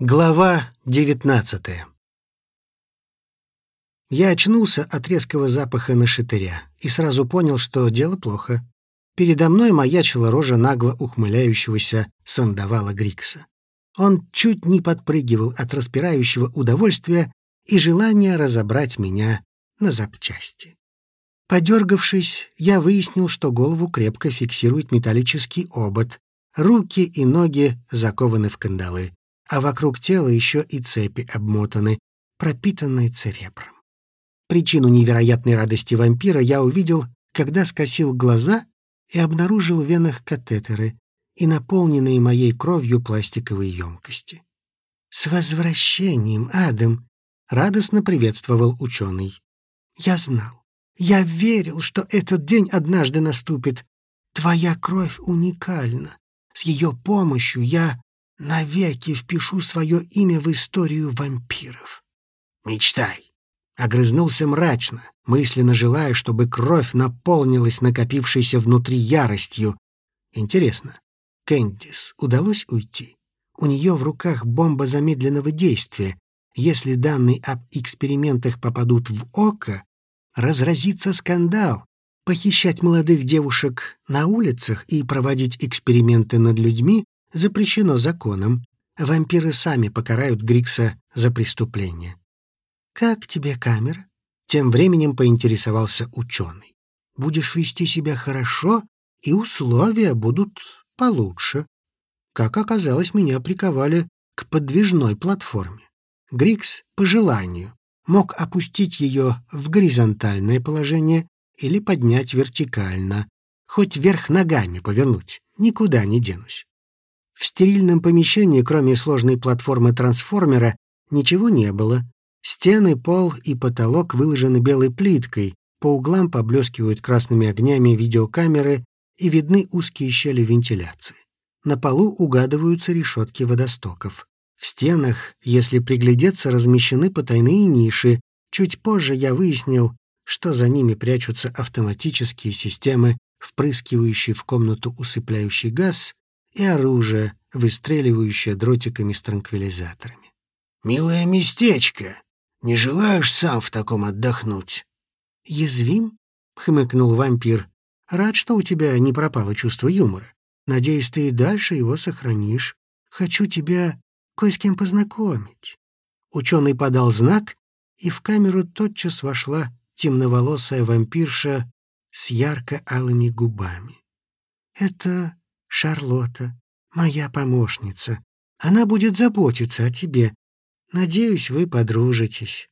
Глава девятнадцатая Я очнулся от резкого запаха нашатыря и сразу понял, что дело плохо. Передо мной маячила рожа нагло ухмыляющегося сандавала Грикса. Он чуть не подпрыгивал от распирающего удовольствия и желания разобрать меня на запчасти. Подергавшись, я выяснил, что голову крепко фиксирует металлический обод, руки и ноги закованы в кандалы а вокруг тела еще и цепи обмотаны, пропитанные церебром. Причину невероятной радости вампира я увидел, когда скосил глаза и обнаружил в венах катетеры и наполненные моей кровью пластиковые емкости. «С возвращением, Адам!» — радостно приветствовал ученый. «Я знал, я верил, что этот день однажды наступит. Твоя кровь уникальна. С ее помощью я навеки впишу свое имя в историю вампиров. Мечтай. Огрызнулся мрачно, мысленно желая, чтобы кровь наполнилась накопившейся внутри яростью. Интересно, Кэндис удалось уйти? У нее в руках бомба замедленного действия. Если данные об экспериментах попадут в око, разразится скандал. Похищать молодых девушек на улицах и проводить эксперименты над людьми запрещено законом. Вампиры сами покарают Грикса за преступление. «Как тебе камера?» Тем временем поинтересовался ученый. «Будешь вести себя хорошо, и условия будут получше». Как оказалось, меня приковали к подвижной платформе. Грикс, по желанию, мог опустить ее в горизонтальное положение или поднять вертикально, хоть вверх ногами повернуть, никуда не денусь. В стерильном помещении, кроме сложной платформы трансформера, ничего не было. Стены, пол и потолок выложены белой плиткой, по углам поблескивают красными огнями видеокамеры и видны узкие щели вентиляции. На полу угадываются решетки водостоков. В стенах, если приглядеться, размещены потайные ниши. Чуть позже я выяснил, что за ними прячутся автоматические системы, впрыскивающие в комнату усыпляющий газ, и оружие, выстреливающее дротиками с транквилизаторами. «Милое местечко! Не желаешь сам в таком отдохнуть?» «Язвим?» — хмыкнул вампир. «Рад, что у тебя не пропало чувство юмора. Надеюсь, ты и дальше его сохранишь. Хочу тебя кое с кем познакомить». Ученый подал знак, и в камеру тотчас вошла темноволосая вампирша с ярко-алыми губами. «Это Шарлотта, моя помощница. Она будет заботиться о тебе. Надеюсь, вы подружитесь».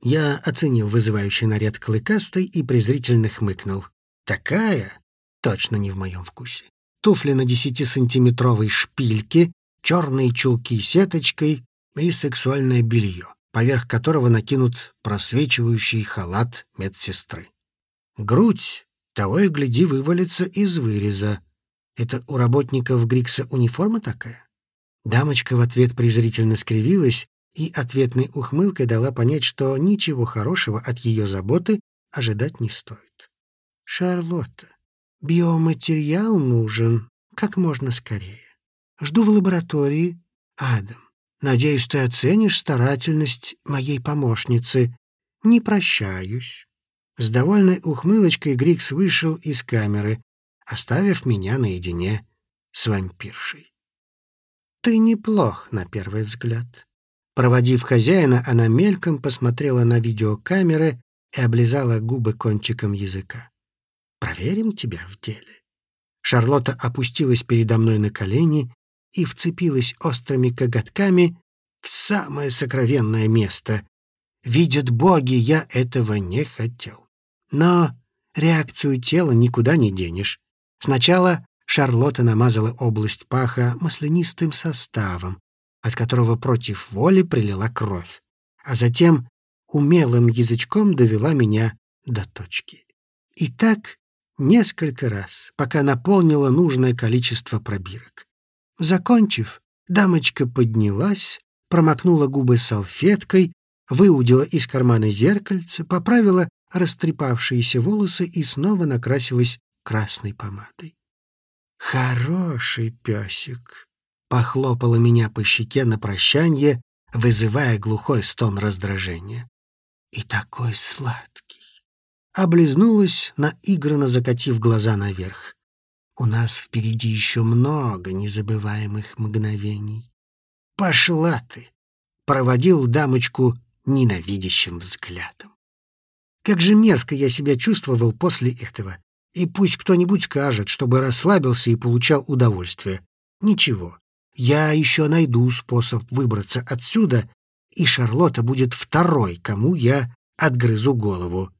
Я оценил вызывающий наряд клыкастой и презрительно хмыкнул. «Такая? Точно не в моем вкусе. Туфли на десятисантиметровой шпильке, черные чулки сеточкой и сексуальное белье, поверх которого накинут просвечивающий халат медсестры. Грудь, того и гляди, вывалится из выреза, это у работников Грикса униформа такая? Дамочка в ответ презрительно скривилась и ответной ухмылкой дала понять, что ничего хорошего от ее заботы ожидать не стоит. «Шарлотта, биоматериал нужен как можно скорее. Жду в лаборатории. Адам, надеюсь, ты оценишь старательность моей помощницы. Не прощаюсь». С довольной ухмылочкой Грикс вышел из камеры, оставив меня наедине с вампиршей. «Ты неплох, на первый взгляд». Проводив хозяина, она мельком посмотрела на видеокамеры и облизала губы кончиком языка. «Проверим тебя в деле». Шарлотта опустилась передо мной на колени и вцепилась острыми коготками в самое сокровенное место. Видят боги, я этого не хотел. Но реакцию тела никуда не денешь. Сначала Шарлотта намазала область паха маслянистым составом, от которого против воли прилила кровь, а затем умелым язычком довела меня до точки. И так несколько раз, пока наполнила нужное количество пробирок. Закончив, дамочка поднялась, промокнула губы салфеткой, выудила из кармана зеркальце, поправила растрепавшиеся волосы и снова накрасилась красной помадой. «Хороший песик», похлопала меня по щеке на прощанье, вызывая глухой стон раздражения. И такой сладкий. Облизнулась, наигранно закатив глаза наверх. У нас впереди еще много незабываемых мгновений. «Пошла ты!» — проводил дамочку ненавидящим взглядом. Как же мерзко я себя чувствовал после этого. И пусть кто-нибудь скажет, чтобы расслабился и получал удовольствие. Ничего, я еще найду способ выбраться отсюда, и Шарлотта будет второй, кому я отгрызу голову.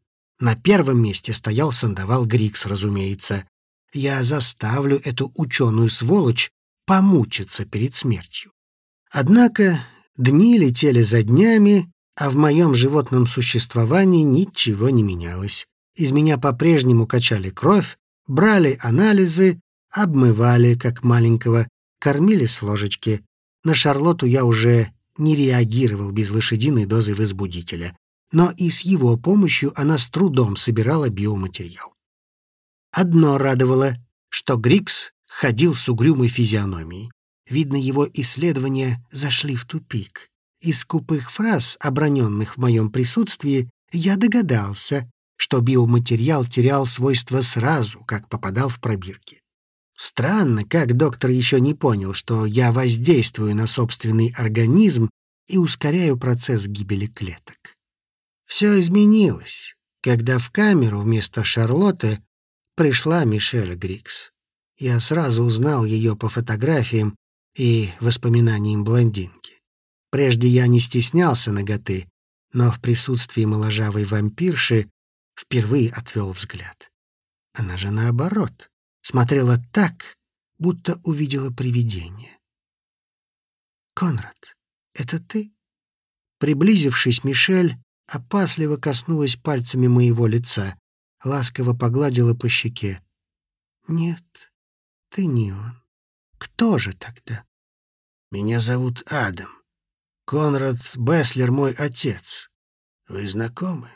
На первом месте стоял Сандовал Грикс, разумеется. Я заставлю эту ученую сволочь помучиться перед смертью. Однако дни летели за днями, а в моем животном существовании ничего не менялось. Из меня по-прежнему качали кровь, брали анализы, обмывали, как маленького, кормили с ложечки. На Шарлоту я уже не реагировал без лошадиной дозы возбудителя, но и с его помощью она с трудом собирала биоматериал. Одно радовало, что Грикс ходил с угрюмой физиономией. Видно, его исследования зашли в тупик. Из скупых фраз, оброненных в моем присутствии, я догадался, что биоматериал терял свойства сразу, как попадал в пробирки. Странно, как доктор еще не понял, что я воздействую на собственный организм и ускоряю процесс гибели клеток. Все изменилось, когда в камеру вместо Шарлотты пришла Мишель Грикс. Я сразу узнал ее по фотографиям и воспоминаниям блондинки. Прежде я не стеснялся ноготы, но в присутствии моложавой вампирши впервые отвел взгляд. Она же наоборот, смотрела так, будто увидела привидение. «Конрад, это ты?» Приблизившись, Мишель опасливо коснулась пальцами моего лица, ласково погладила по щеке. «Нет, ты не он. Кто же тогда?» «Меня зовут Адам. Конрад Беслер мой отец. Вы знакомы?